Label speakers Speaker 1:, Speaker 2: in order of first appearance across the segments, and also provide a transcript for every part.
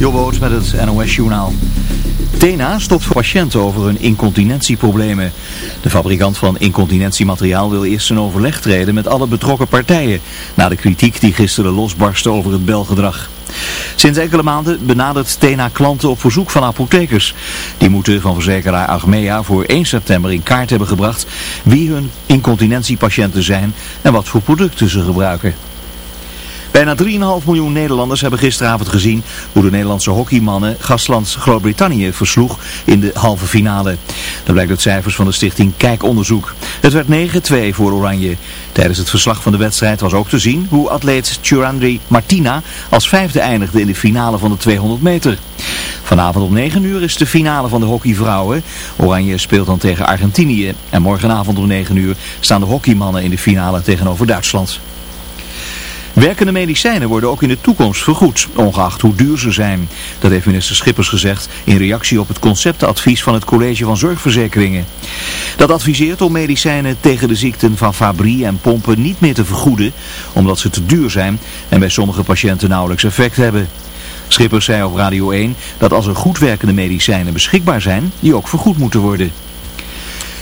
Speaker 1: Jobboot met het NOS-journaal. Tena stopt voor patiënten over hun incontinentieproblemen. De fabrikant van incontinentiemateriaal wil eerst een overleg treden met alle betrokken partijen... na de kritiek die gisteren losbarstte over het belgedrag. Sinds enkele maanden benadert Tena klanten op verzoek van apothekers. Die moeten van verzekeraar Achmea voor 1 september in kaart hebben gebracht wie hun incontinentiepatiënten zijn en wat voor producten ze gebruiken. Bijna 3,5 miljoen Nederlanders hebben gisteravond gezien hoe de Nederlandse hockeymannen gastland Groot-Brittannië versloeg in de halve finale. Dat blijkt uit cijfers van de stichting Kijkonderzoek. Het werd 9-2 voor Oranje. Tijdens het verslag van de wedstrijd was ook te zien hoe atleet Churandri Martina als vijfde eindigde in de finale van de 200 meter. Vanavond om 9 uur is de finale van de hockeyvrouwen. Oranje speelt dan tegen Argentinië. En morgenavond om 9 uur staan de hockeymannen in de finale tegenover Duitsland. Werkende medicijnen worden ook in de toekomst vergoed, ongeacht hoe duur ze zijn. Dat heeft minister Schippers gezegd in reactie op het conceptadvies van het College van Zorgverzekeringen. Dat adviseert om medicijnen tegen de ziekten van Fabry en pompen niet meer te vergoeden, omdat ze te duur zijn en bij sommige patiënten nauwelijks effect hebben. Schippers zei op Radio 1 dat als er goed werkende medicijnen beschikbaar zijn, die ook vergoed moeten worden.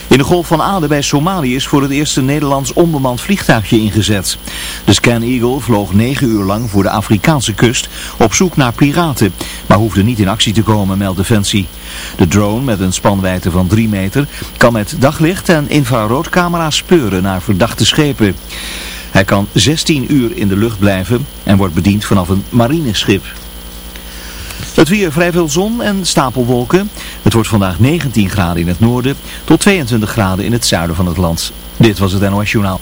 Speaker 1: In de Golf van Aden bij Somalië is voor het eerst een Nederlands onbemand vliegtuigje ingezet. De Scan Eagle vloog negen uur lang voor de Afrikaanse kust op zoek naar piraten, maar hoefde niet in actie te komen, meldt Defensie. De drone met een spanwijdte van 3 meter kan met daglicht en infraroodcamera's speuren naar verdachte schepen. Hij kan 16 uur in de lucht blijven en wordt bediend vanaf een marineschip. Het weer vrij veel zon en stapelwolken. Het wordt vandaag 19 graden in het noorden tot 22 graden in het zuiden van het land. Dit was het NOS Journaal.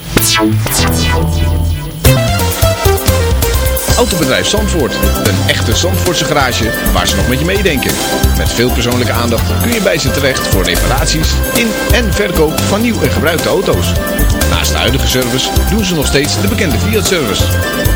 Speaker 2: Autobedrijf Zandvoort. Een echte Zandvoortse garage waar ze nog met je meedenken. Met veel persoonlijke aandacht kun je bij ze terecht voor reparaties in en verkoop van nieuw en gebruikte auto's. Naast de huidige service doen ze nog steeds de bekende Fiat-service.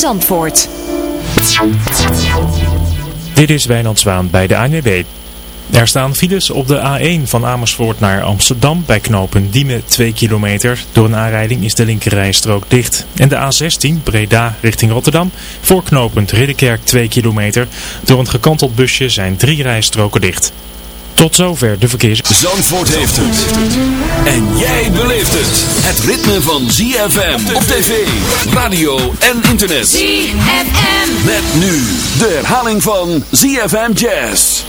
Speaker 3: Zandvoort.
Speaker 4: Dit is Wijnand Zwaan bij de ANWB. Er staan files op de A1 van Amersfoort naar Amsterdam bij knopen Diemen 2 kilometer. Door een aanrijding is de linkerrijstrook dicht. En de A16 Breda richting Rotterdam voor knooppunt Ridderkerk 2 kilometer. Door een gekanteld busje zijn drie rijstroken dicht. Tot zover de verkeers.
Speaker 5: Zandvoort heeft het. En jij beleeft het. Het ritme van ZFM op tv, radio en internet.
Speaker 6: ZFM.
Speaker 5: Met nu de herhaling van ZFM Jazz.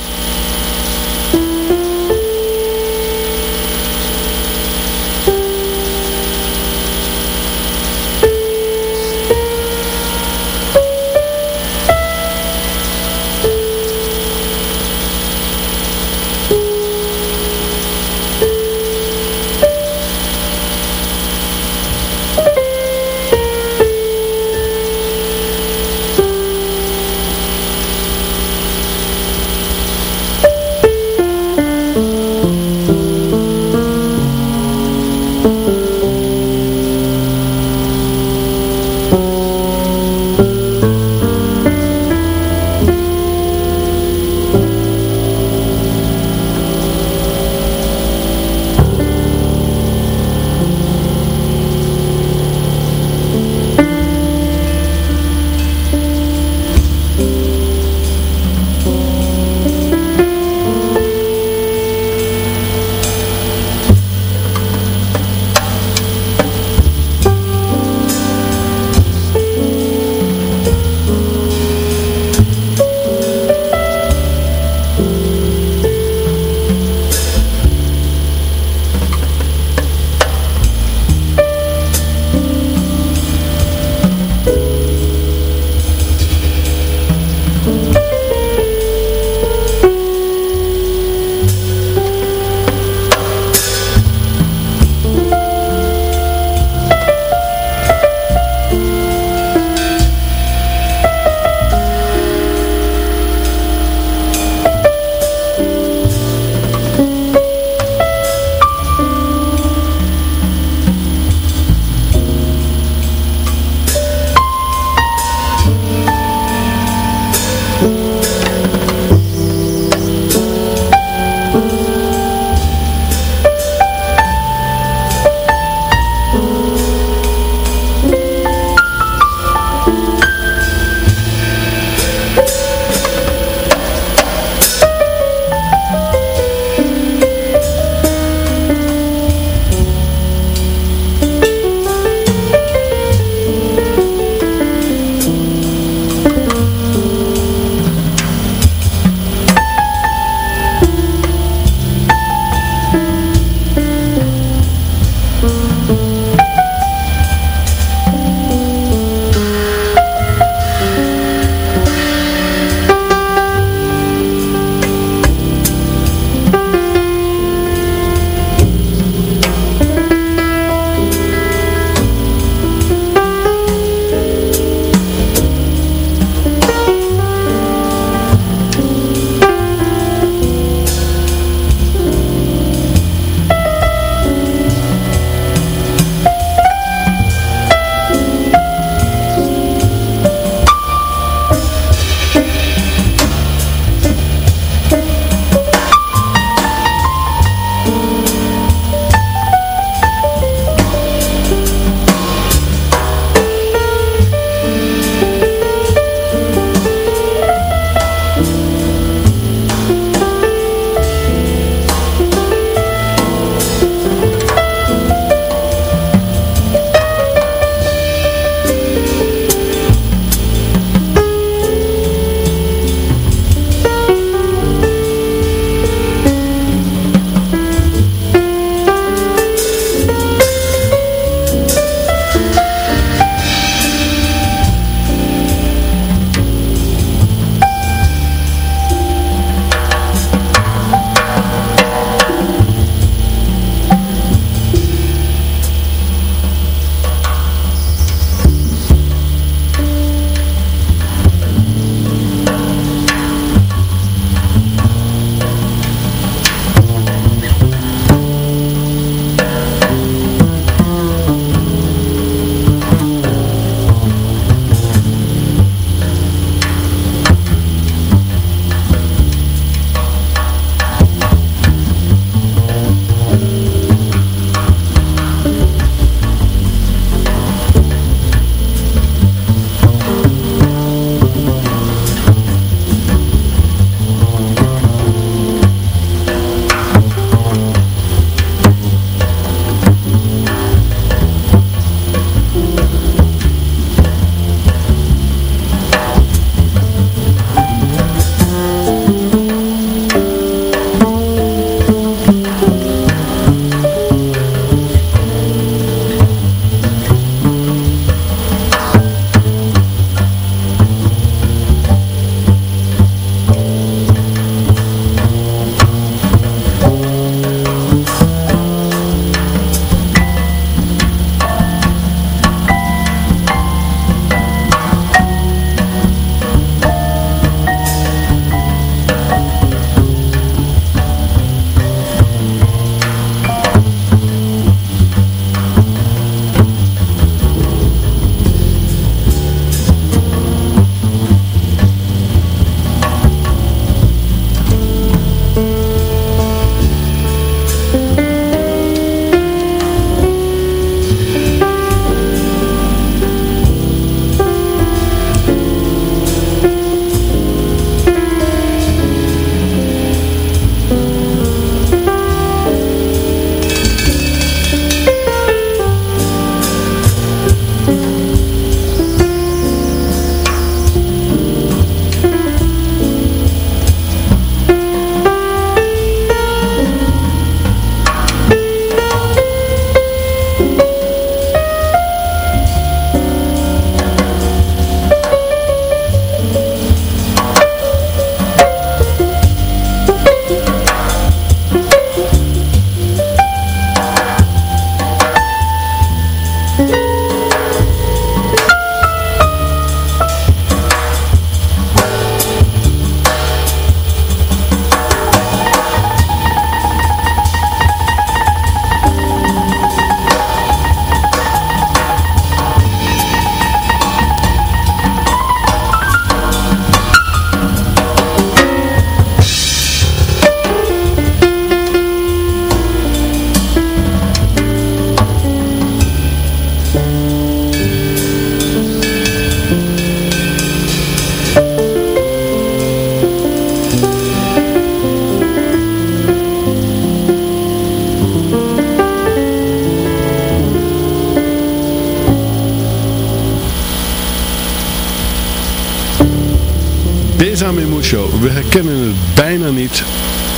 Speaker 6: We herkennen het bijna niet,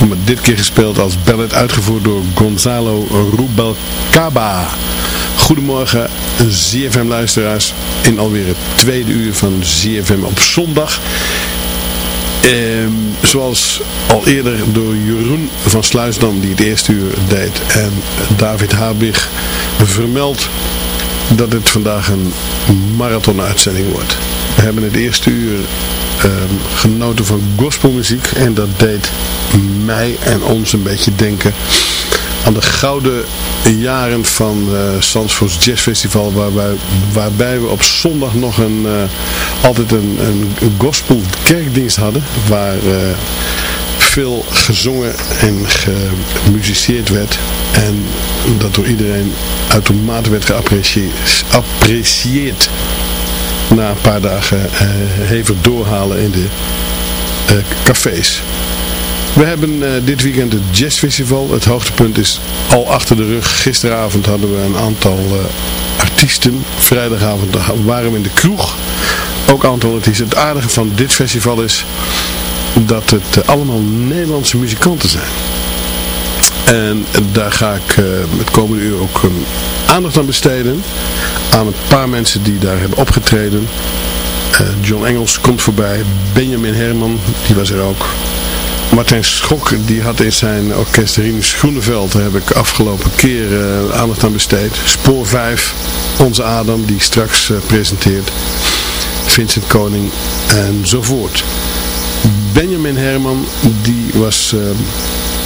Speaker 6: maar dit keer gespeeld als ballet uitgevoerd door Gonzalo Rubalcaba. Goedemorgen ZFM luisteraars in alweer het tweede uur van ZFM op zondag. Ehm, zoals al eerder door Jeroen van Sluisdam die het eerste uur deed en David Habig vermeld dat het vandaag een marathon-uitzending wordt. We hebben het eerste uur ehm, genoten van gospelmuziek en dat deed mij en ons een beetje denken aan de gouden jaren van uh, Zandvoorts Jazz Festival waarbij, waarbij we op zondag nog een, uh, altijd een, een gospel hadden waar uh, veel gezongen en gemusiceerd werd en dat door iedereen uitermate werd geapprecieerd na een paar dagen hevig doorhalen in de uh, cafés. We hebben uh, dit weekend het jazzfestival. Het hoogtepunt is al achter de rug. Gisteravond hadden we een aantal artiesten. Vrijdagavond waren we in de kroeg. Ook aantal artiesten. Het aardige van dit festival is dat het allemaal Nederlandse muzikanten zijn. En daar ga ik uh, het komende uur ook um, aandacht aan besteden. Aan een paar mensen die daar hebben opgetreden. Uh, John Engels komt voorbij. Benjamin Herman, die was er ook. Martijn Schok, die had in zijn orkest Rinus Groeneveld, daar heb ik afgelopen keer uh, aandacht aan besteed. Spoor 5, Onze Adam, die straks presenteert. Vincent Koning enzovoort. Benjamin Herman, die was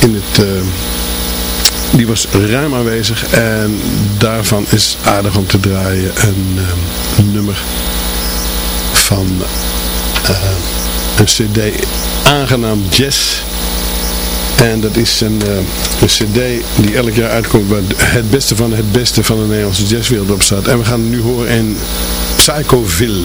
Speaker 6: in het die was ruim aanwezig en daarvan is aardig om te draaien een, um, nummer van uh, een cd aangenaam jazz. En dat is een, uh, een cd die elk jaar uitkomt waar het beste van het beste van de Nederlandse jazzwereld op staat. En we gaan nu horen in Psychoville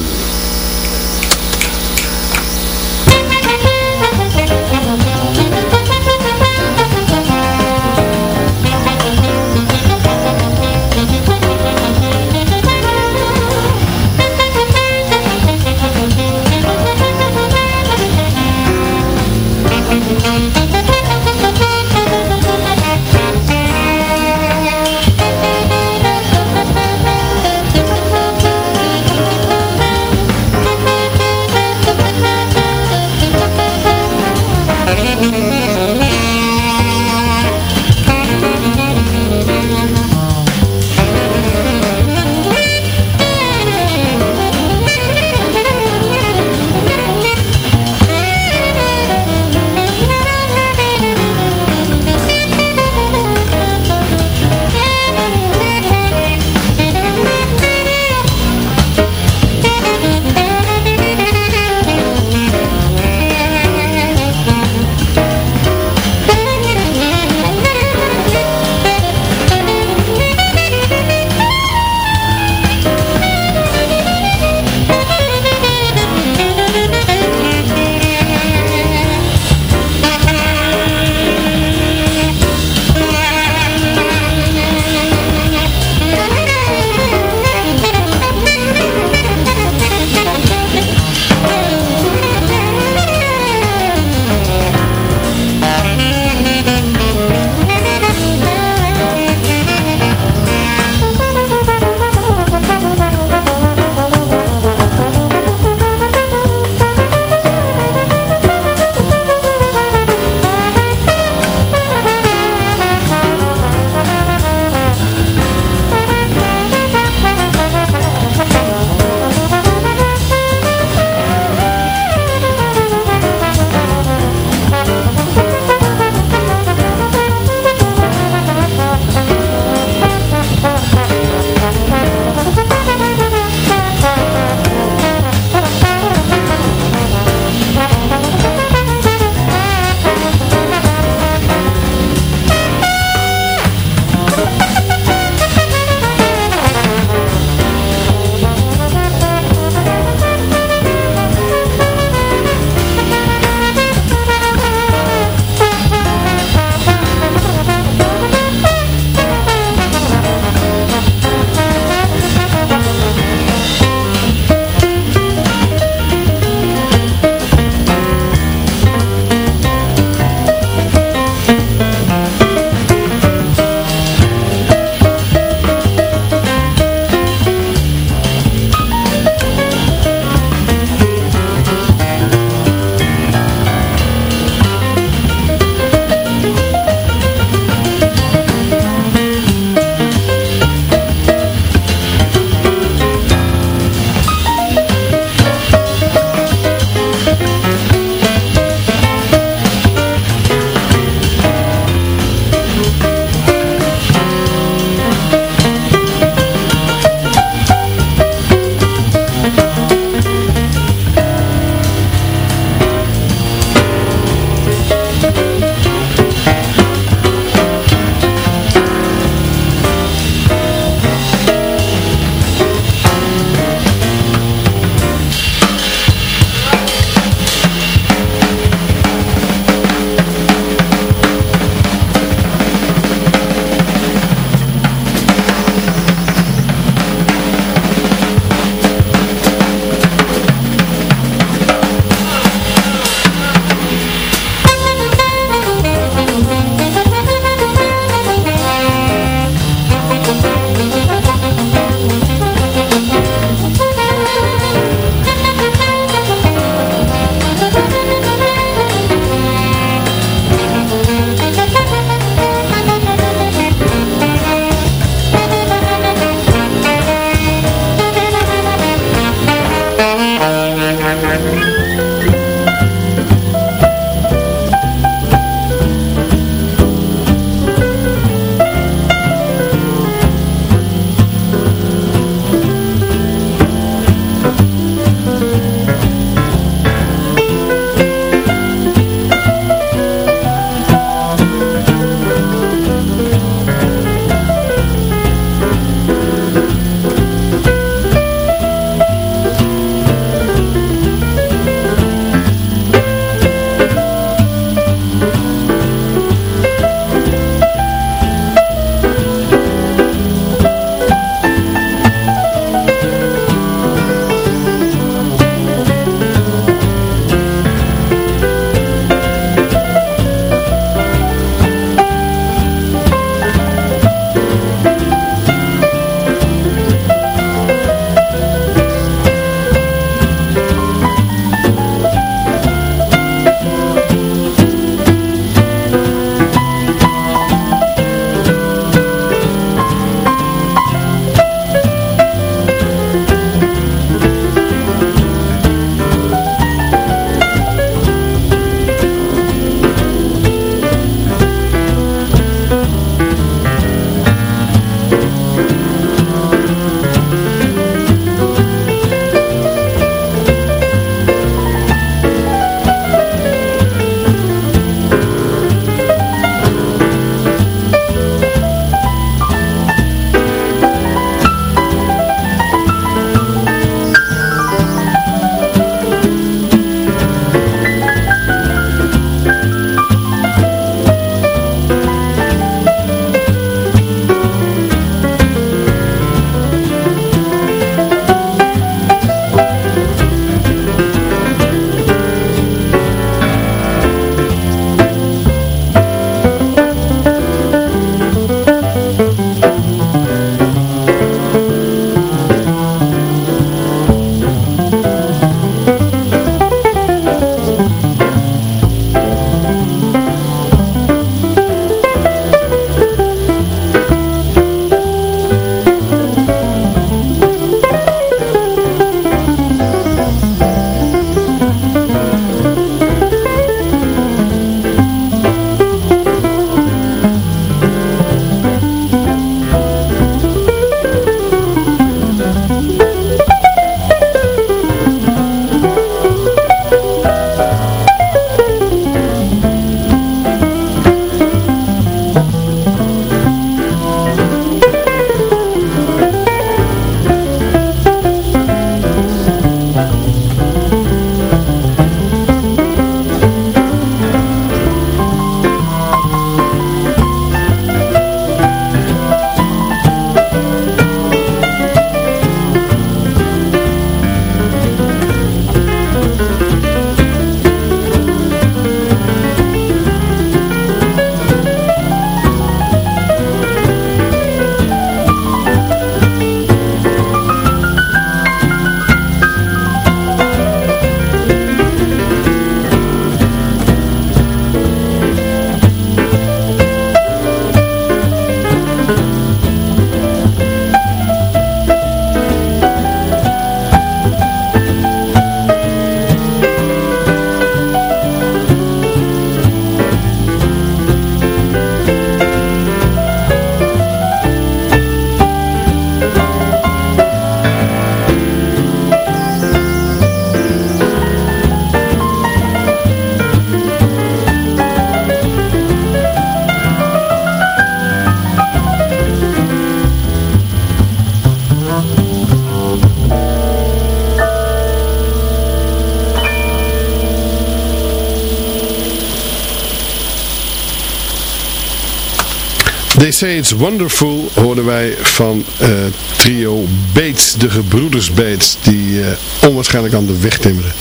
Speaker 6: Say It's Wonderful hoorden wij van uh, trio Bates, de gebroeders Bates, die uh, onwaarschijnlijk aan de weg timmeren.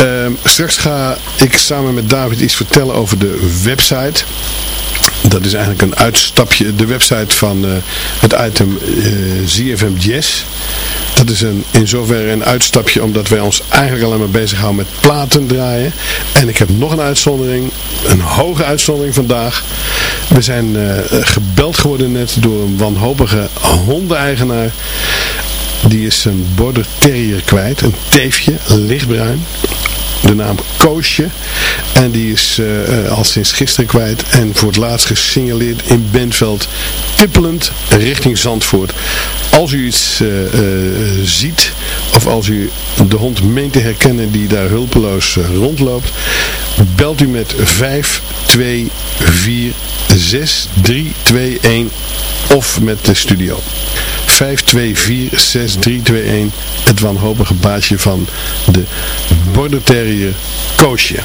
Speaker 6: Uh, straks ga ik samen met David iets vertellen over de website. Dat is eigenlijk een uitstapje, de website van uh, het item ZFM Jazz. Dat is een, in zoverre een uitstapje omdat wij ons eigenlijk alleen maar bezighouden met platen draaien. En ik heb nog een uitzondering, een hoge uitzondering vandaag. We zijn uh, gebeld geworden net door een wanhopige hondeneigenaar. Die is een border terrier kwijt, een teefje, lichtbruin de naam Koosje. En die is uh, al sinds gisteren kwijt. En voor het laatst gesignaleerd in Benveld. Tippelend richting Zandvoort. Als u iets uh, ziet. Of als u de hond meent te herkennen die daar hulpeloos rondloopt. Belt u met 5246321 of met de studio. 5246321 het wanhopige baasje van de Border Koosje.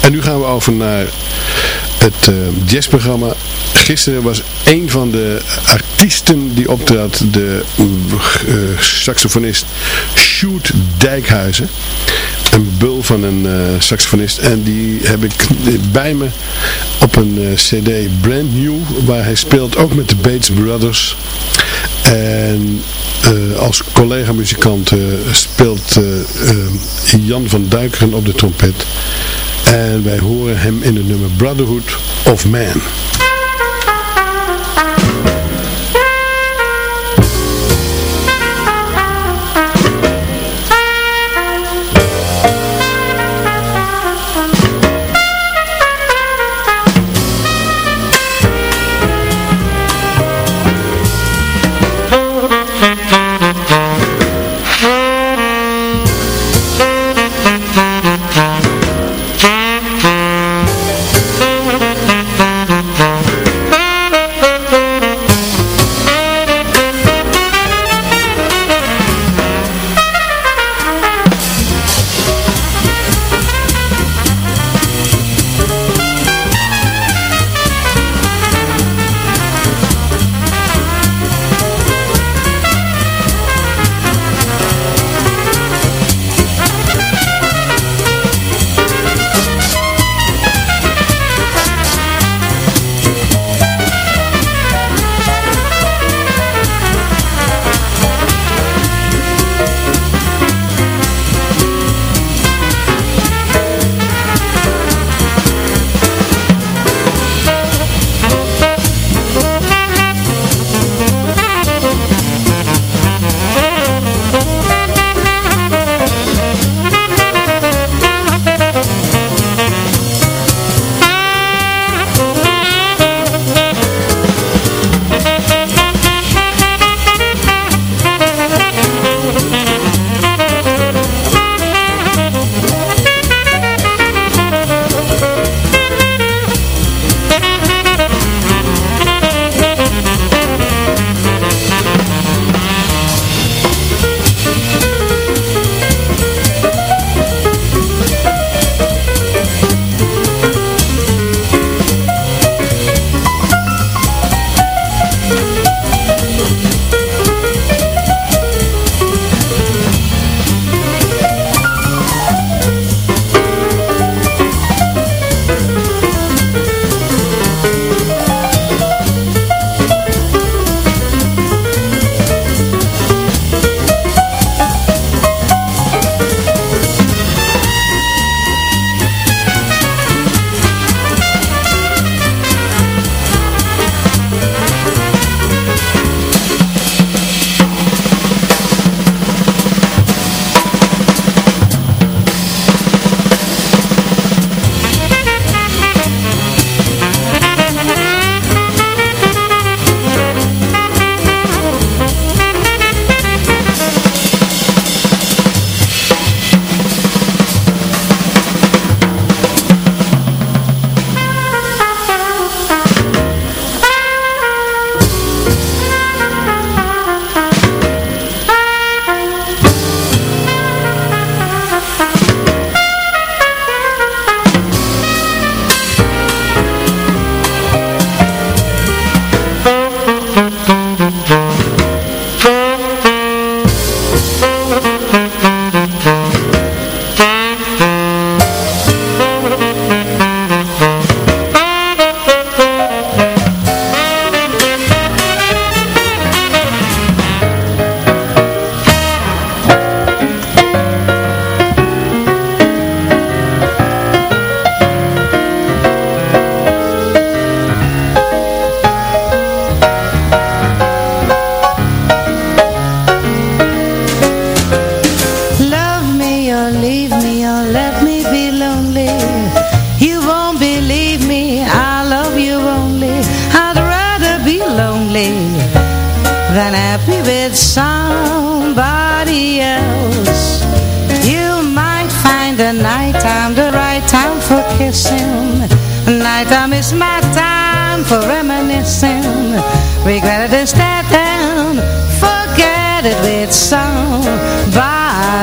Speaker 6: En nu gaan we over naar het uh, jazzprogramma. Gisteren was een van de artiesten die optrad, de uh, saxofonist Sjoerd Dijkhuizen. Een bul van een uh, saxofonist. En die heb ik bij me op een cd Brand New. Waar hij speelt ook met de Bates Brothers. En uh, als collega-muzikant uh, speelt uh, Jan van Duikeren op de trompet. En wij horen hem in het nummer Brotherhood of Man.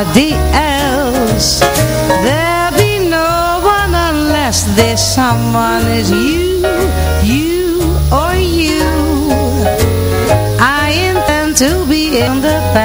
Speaker 7: Somebody else. There'll be no one unless this someone is you, you or you. I intend to be independently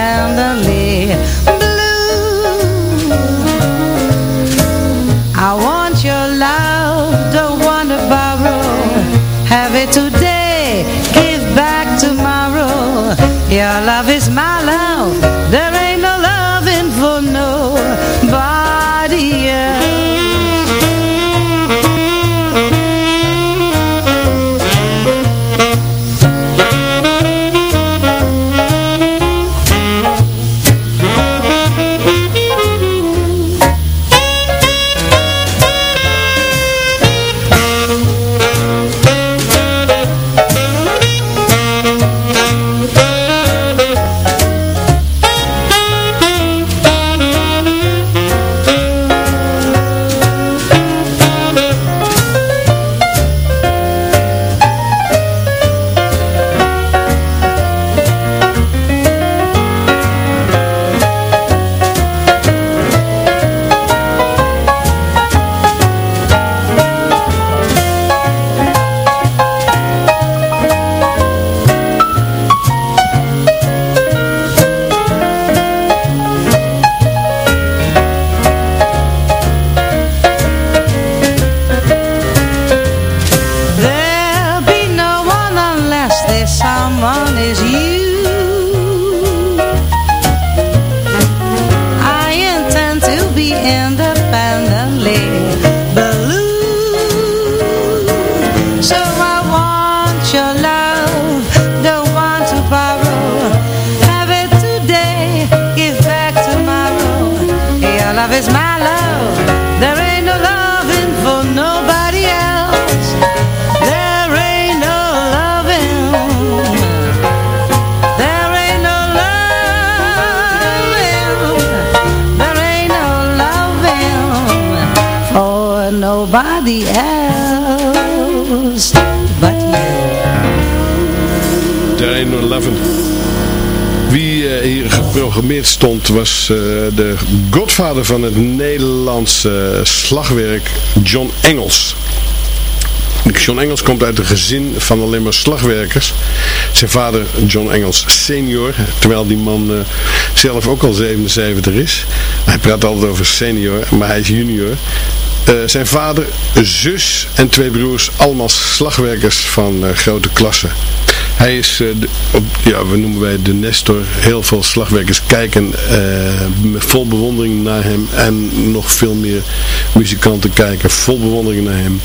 Speaker 6: Wie eh, hier geprogrammeerd stond was eh, de godvader van het Nederlandse slagwerk John Engels. John Engels komt uit een gezin van alleen maar slagwerkers. Zijn vader John Engels senior, terwijl die man eh, zelf ook al 77 is. Hij praat altijd over senior, maar hij is junior. Zijn vader, zus en twee broers, allemaal slagwerkers van grote klasse. Hij is, eh, op, ja, we noemen wij de Nestor. Heel veel slagwerkers kijken eh, met vol bewondering naar hem. En nog veel meer muzikanten kijken vol bewondering naar hem.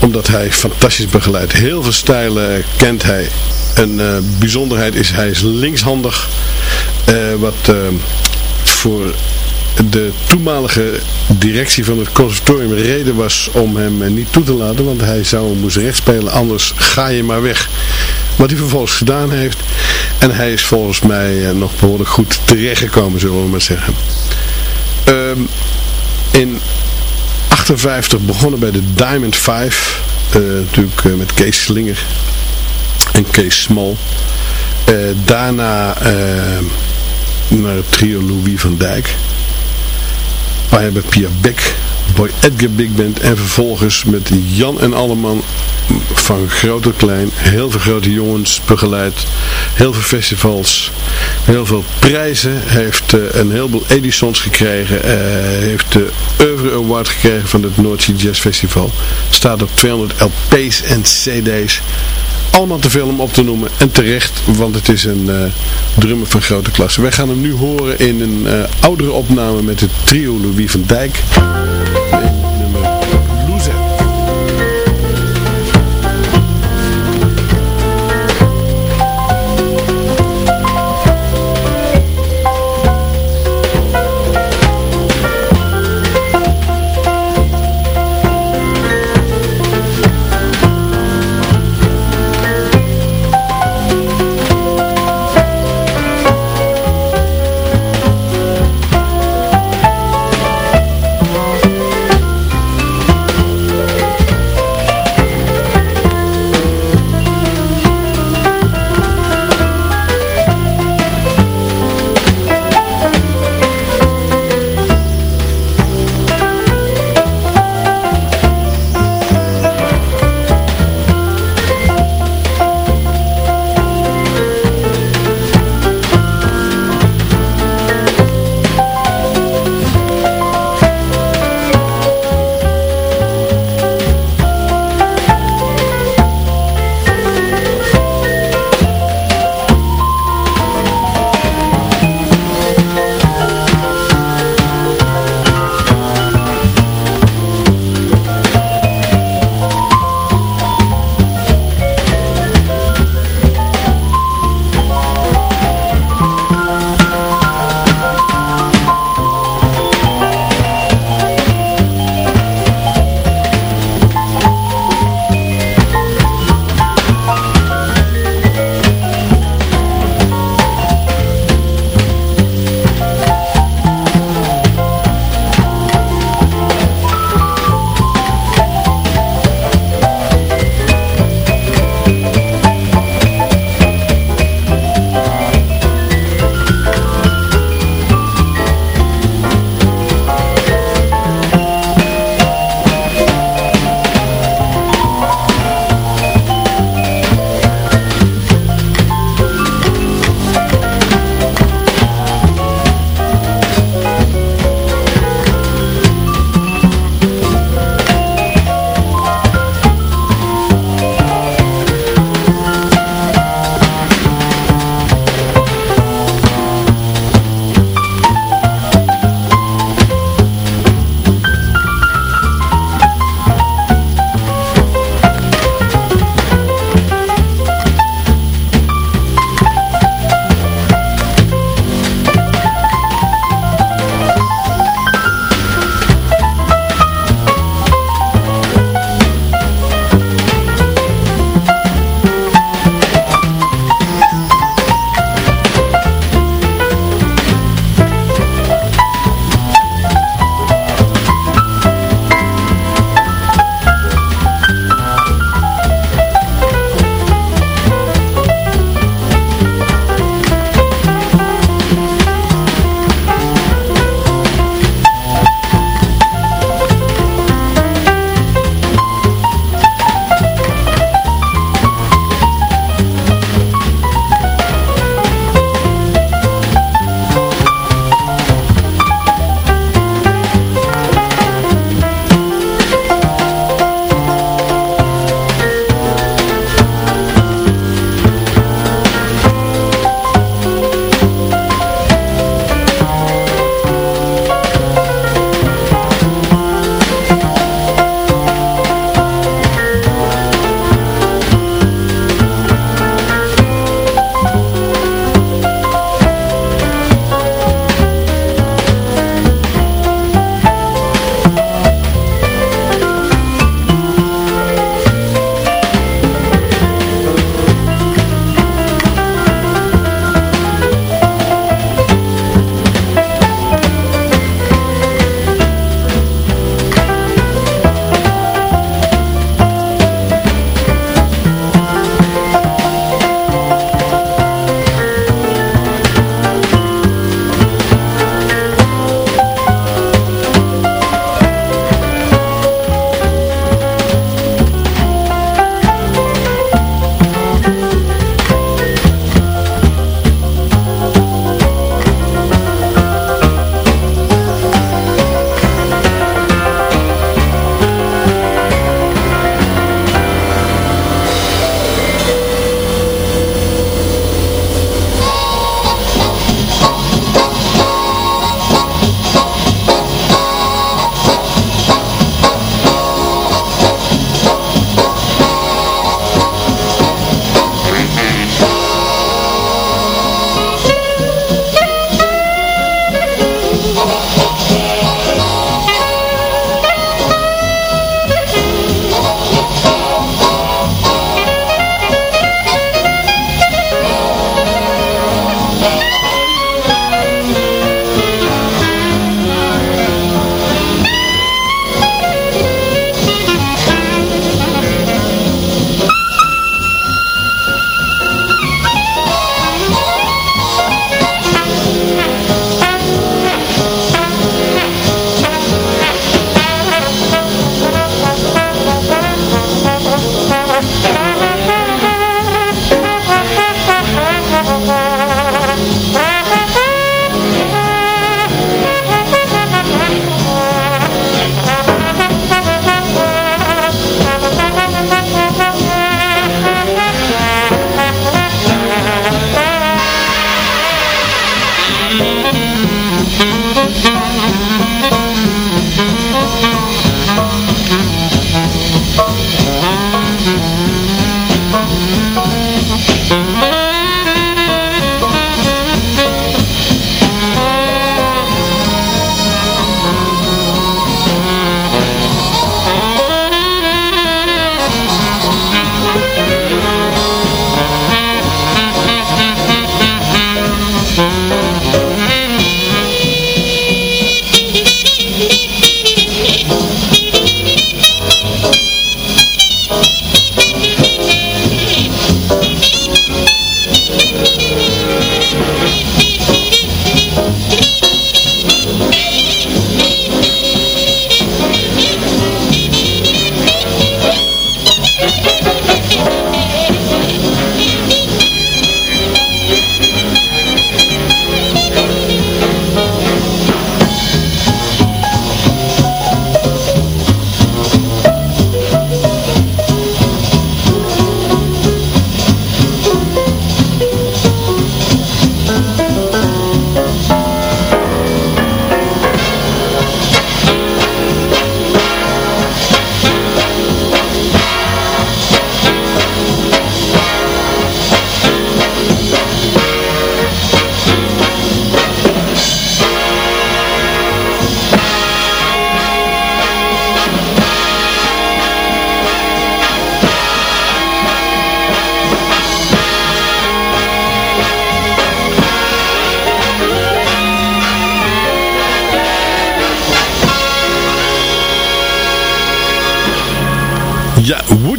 Speaker 6: Omdat hij fantastisch begeleidt. Heel veel stijlen kent hij. Een eh, bijzonderheid is, hij is linkshandig. wat voor de toenmalige directie van het conservatorium reden was om hem niet toe te laten, want hij zou moest recht spelen, anders ga je maar weg. Wat hij vervolgens gedaan heeft. En hij is volgens mij eh, nog behoorlijk goed terechtgekomen, zullen we maar zeggen. Ehm, in 58 begonnen bij de Diamond 5. eh, natuurlijk eh, met Kees Slinger en Kees Small. Daarna eh, naar het trio Louis van Dijk. Hebben Pia Beck, Boy Edgar Big Band en vervolgens met Jan en Alleman van groot tot klein, heel veel grote jongens begeleid, heel veel festivals, heel veel prijzen, heeft eh, een heleboel Edisons gekregen, eh, heeft de Oeuvre Award gekregen van het North Sea Jazz Festival, staat op 200 LP's en CD's, allemaal te veel om op te noemen en terecht, want het is een eh, drummer van grote klasse. Wij gaan hem nu horen in een eh, oudere opname met het trio Louis van Dijk.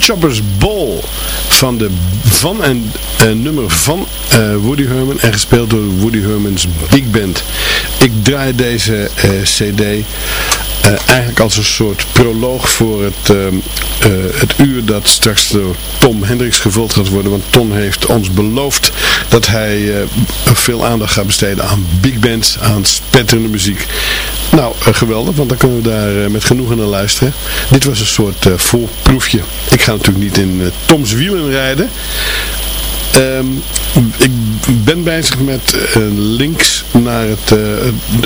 Speaker 6: Ja, Woodchoppers Ball van de van en uh, nummer van uh, Woody Herman en gespeeld door Woody Herman's Big Band. Ik draai deze uh, cd eigenlijk als een soort proloog voor het, het uur dat straks door Tom Hendricks gevuld gaat worden. Want Tom heeft ons beloofd dat hij veel aandacht gaat besteden aan big bands, aan spetterende muziek. Nou, geweldig, want dan kunnen we daar met genoegen naar luisteren. Dit was een soort voorproefje. Ik ga natuurlijk niet in Toms wielen rijden. Um, ik ben bezig met links naar het, uh,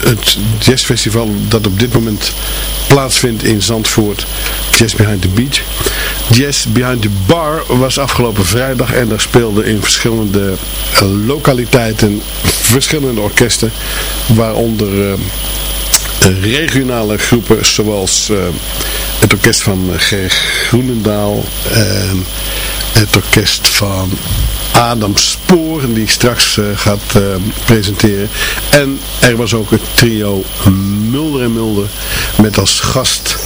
Speaker 6: het jazzfestival dat op dit moment plaatsvindt in Zandvoort. Jazz Behind the Beach. Jazz Behind the Bar was afgelopen vrijdag en daar speelden in verschillende uh, lokaliteiten verschillende orkesten. Waaronder regionale groepen zoals het orkest van G. Groenendaal en het orkest van Adam Spoor, die straks uh, gaat presenteren. En er was ook het trio Mulder en Mulder met als gast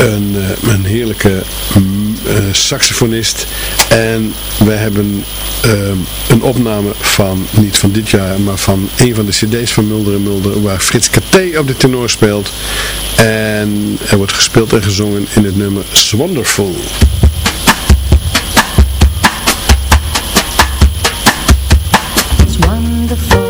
Speaker 6: eh, een, heerlijke mm, eh, saxofonist. En wij hebben eh, een opname van, niet van dit jaar, maar van een van de cd's van Mulder en Mulder, waar Frits Katé op de tenor speelt. En er wordt gespeeld en gezongen in het nummer Wonderful.
Speaker 7: It's
Speaker 6: wonderful.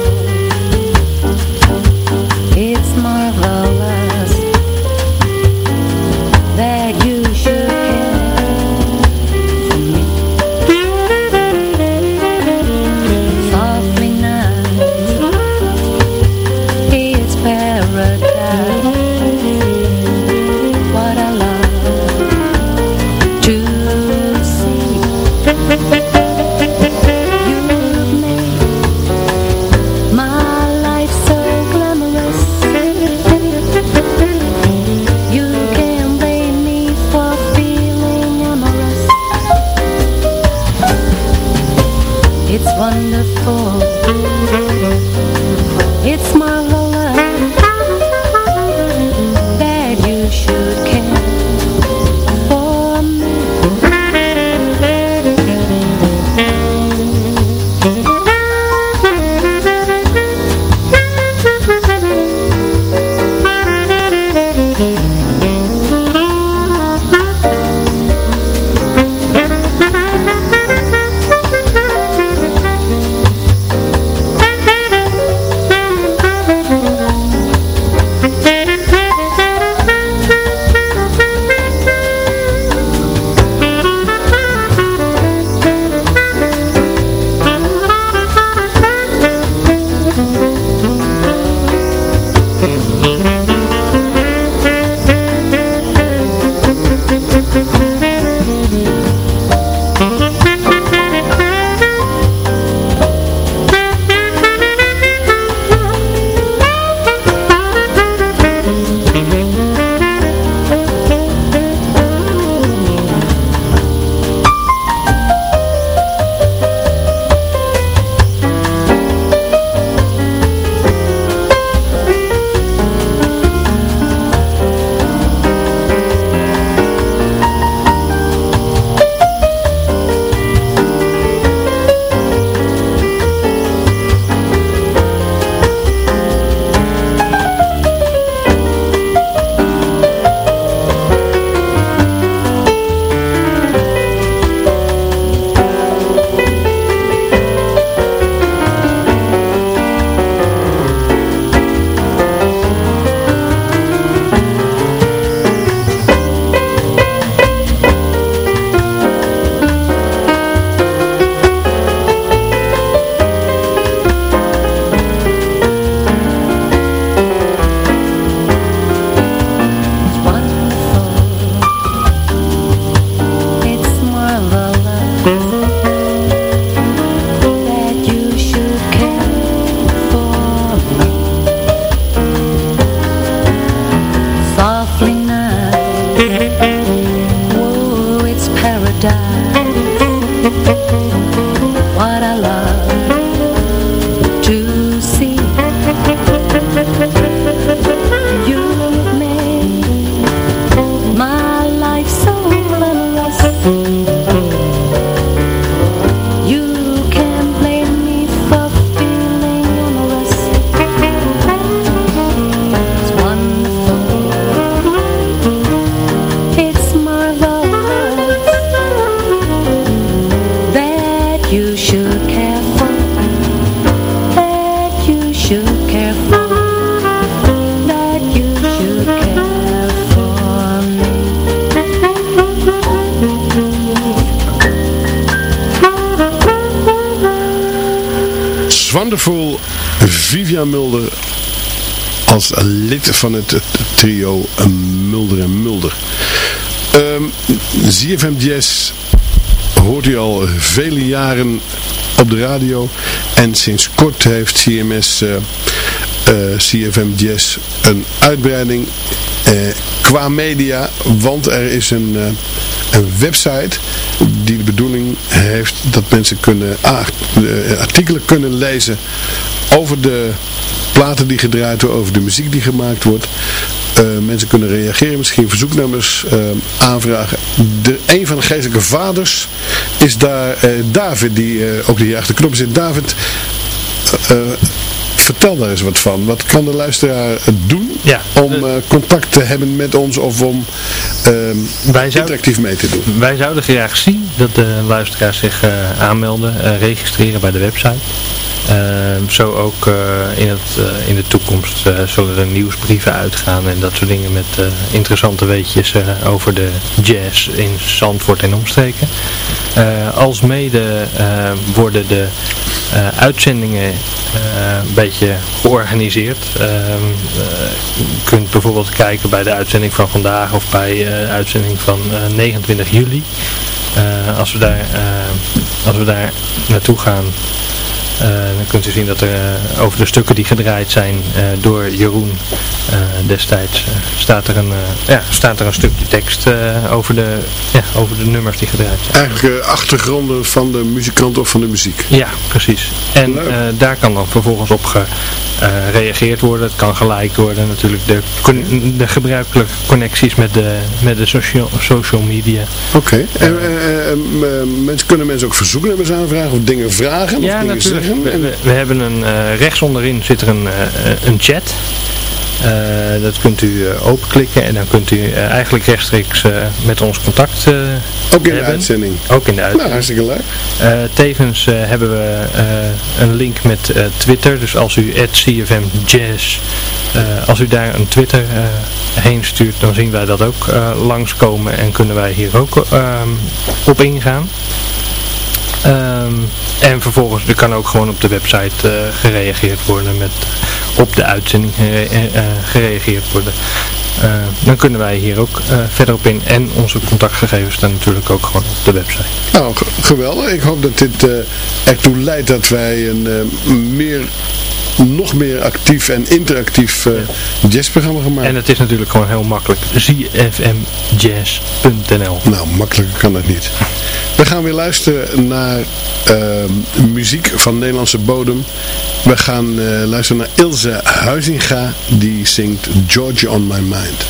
Speaker 6: ZFM Jazz hoort u al vele jaren op de radio en sinds kort heeft CMS eh, eh, CFM Jazz een uitbreiding eh, qua media, want er is een, een website die de bedoeling heeft dat mensen kunnen artikelen kunnen lezen over de platen die gedraaid worden, over de muziek die gemaakt wordt. Eh, mensen kunnen reageren, misschien verzoeknummers eh, aanvragen. De, een van de geestelijke vaders is daar eh, David, die ook hier achter de knop zit. David, vertel daar eens wat van. Wat kan de luisteraar doen
Speaker 8: Ja,
Speaker 6: om contact te hebben met ons of om ehm,
Speaker 8: Wij, zou,
Speaker 6: interactief mee te doen?
Speaker 8: wij zouden graag zien dat de luisteraars zich eh, aanmelden, registreren bij de website. Ehm, zo ook eh, in, het, eh, in de toekomst eh, zullen er nieuwsbrieven uitgaan en dat soort dingen met interessante weetjes over de jazz in Zandvoort en omstreken. Als mede worden de uitzendingen een beetje georganiseerd. Ehm, je kunt bijvoorbeeld kijken bij de uitzending van vandaag of bij de uitzending van eh, 29 juli. Als, we daar, als we daar naartoe gaan, dan kunt u zien dat er eh, over de stukken die gedraaid zijn eh, door Jeroen eh, destijds, eh, staat, er een, eh, ja, staat er een stukje tekst eh, over, de, ja, over de nummers die gedraaid zijn.
Speaker 6: Eigenlijk eh, achtergronden van de muzikant of van de muziek.
Speaker 8: Ja, precies. En eh, daar kan dan vervolgens op gereageerd worden. Het kan gelijk worden. Natuurlijk de, de gebruikelijke connecties met de, met de social, social media.
Speaker 6: Oké. En eh, eh, eh, mensen, kunnen mensen ook verzoeknummers aanvragen of dingen vragen? of
Speaker 8: Ja,
Speaker 6: dingen
Speaker 8: natuurlijk. We, we, we hebben een, eh, rechts onderin zit er een, eh, een chat. Eh, dat kunt u openklikken en dan kunt u eigenlijk rechtstreeks met ons contact
Speaker 6: Ook in de uitzending.
Speaker 8: Ook in de uitzending.
Speaker 6: Nou, hartstikke leuk.
Speaker 8: Tevens hebben we een link met Twitter. Dus als u CFM Jazz, eh, als u daar een Twitter heen stuurt, dan zien wij dat ook langskomen en kunnen wij hier ook ehm, op ingaan. Ehm, en vervolgens, er kan ook gewoon op de website eh, gereageerd worden met op de uitzending eh, eh, gereageerd worden. Eh, dan kunnen wij hier ook eh, verder op in. En onze contactgegevens staan natuurlijk ook gewoon op de website.
Speaker 6: Nou, ge- geweldig. Ik hoop dat dit eh, ertoe leidt dat wij een meer, nog meer actief en interactief eh, jazzprogramma maken.
Speaker 8: En het is natuurlijk gewoon heel makkelijk. zfmjazz.nl
Speaker 6: Nou, makkelijker kan het niet. We gaan weer luisteren naar ehm, muziek van Nederlandse bodem. We gaan eh, luisteren naar Ilse Huizinga, die zingt Georgia on My Mind.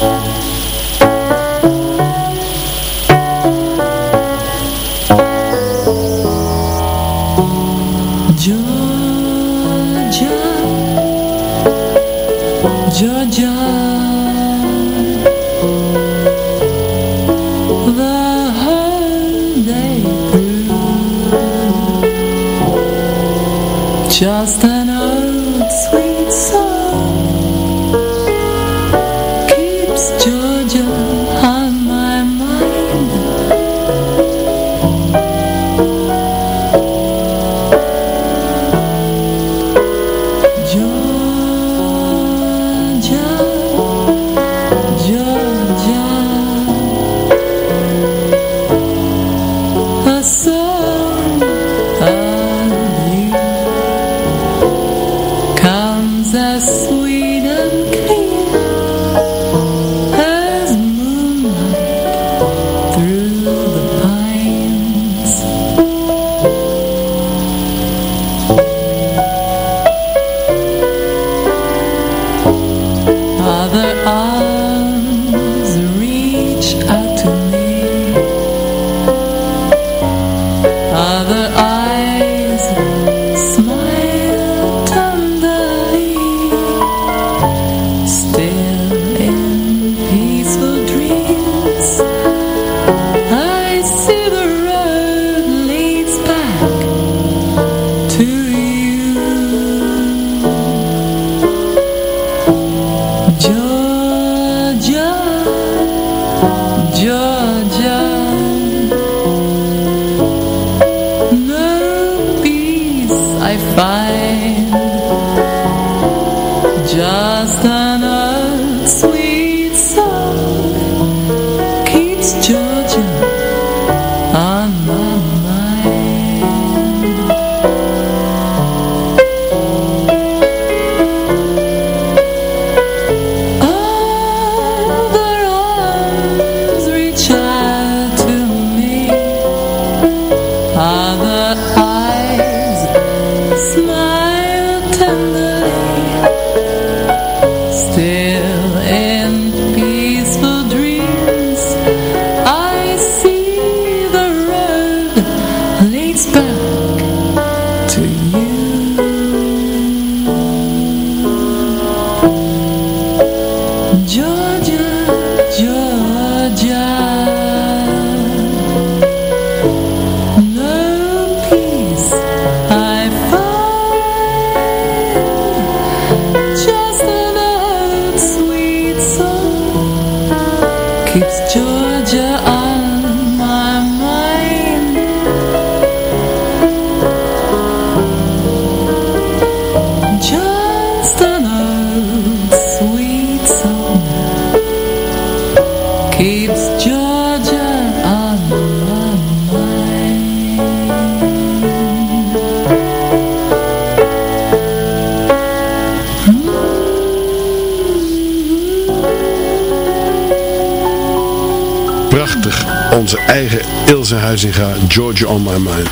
Speaker 6: Onze eigen Ilse Huizinga, Georgia on my mind.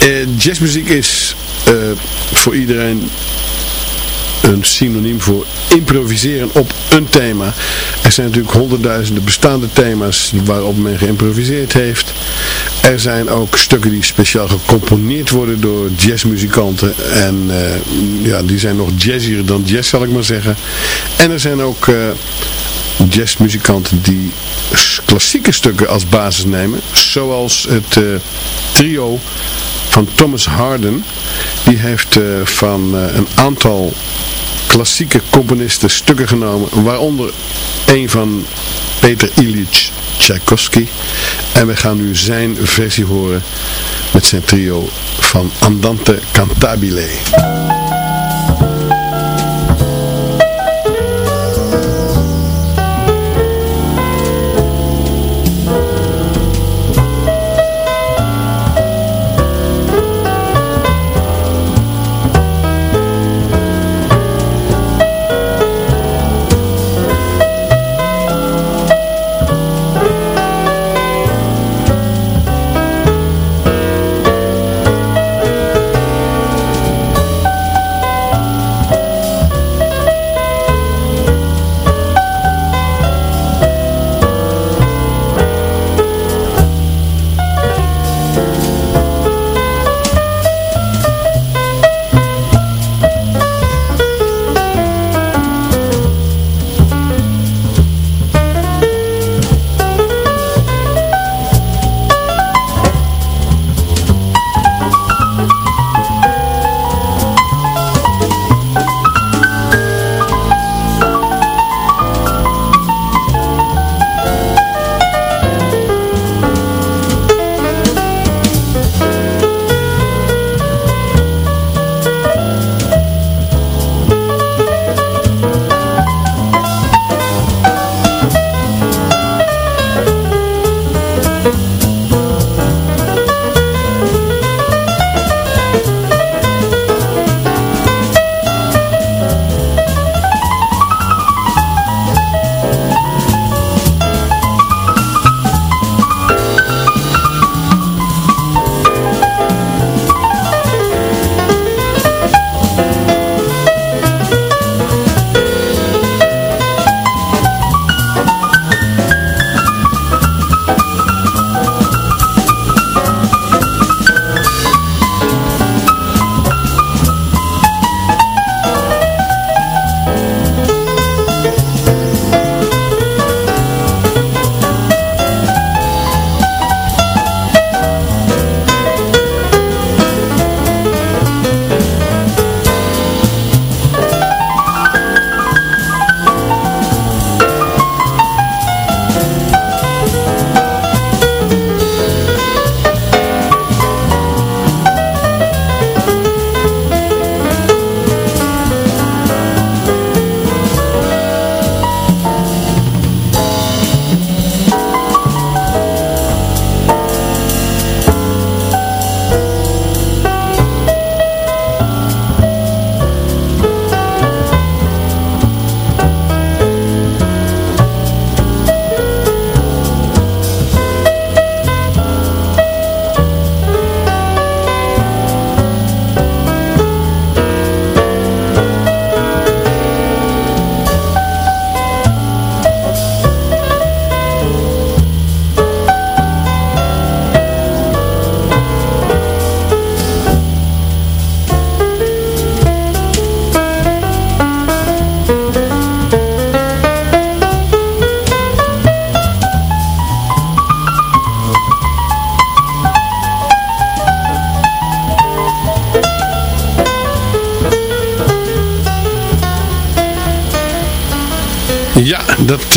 Speaker 6: Eh, jazzmuziek is eh, voor iedereen een synoniem voor improviseren op een thema. Er zijn natuurlijk honderdduizenden bestaande thema's waarop men geïmproviseerd heeft. Er zijn ook stukken die speciaal gecomponeerd worden door jazzmuzikanten. En eh, ja, die zijn nog jazzier dan jazz zal ik maar zeggen. En er zijn ook... eh, jazzmuzikanten die klassieke stukken als basis nemen. Zoals het eh, trio van Thomas Harden. Die heeft eh, van eh, een aantal klassieke componisten stukken genomen. Waaronder een van Peter Ilyich Tchaikovsky. En we gaan nu zijn versie horen met zijn trio van Andante Cantabile.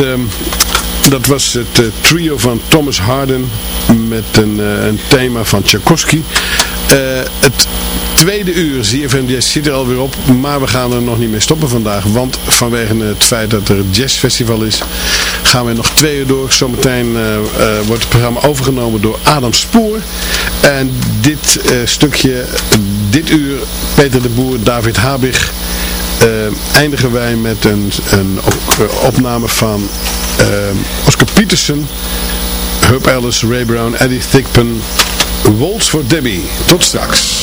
Speaker 9: Ehm, dat was het eh, trio van Thomas Harden met een, eh, een thema van Tchaikovsky. Eh, het tweede uur, ZFM Jazz zit er alweer op, maar we gaan er nog niet mee stoppen vandaag. Want vanwege het feit dat er het jazzfestival is, gaan we nog twee uur door. Zometeen wordt het programma overgenomen door Adam Spoor. En dit stukje, dit uur, Peter de Boer, David Habig... Uh, eindigen wij met een, een op, opname van uh, Oscar Peterson, Herb Ellis, Ray Brown, Eddie Thigpen, Waltz for Debbie. Tot straks.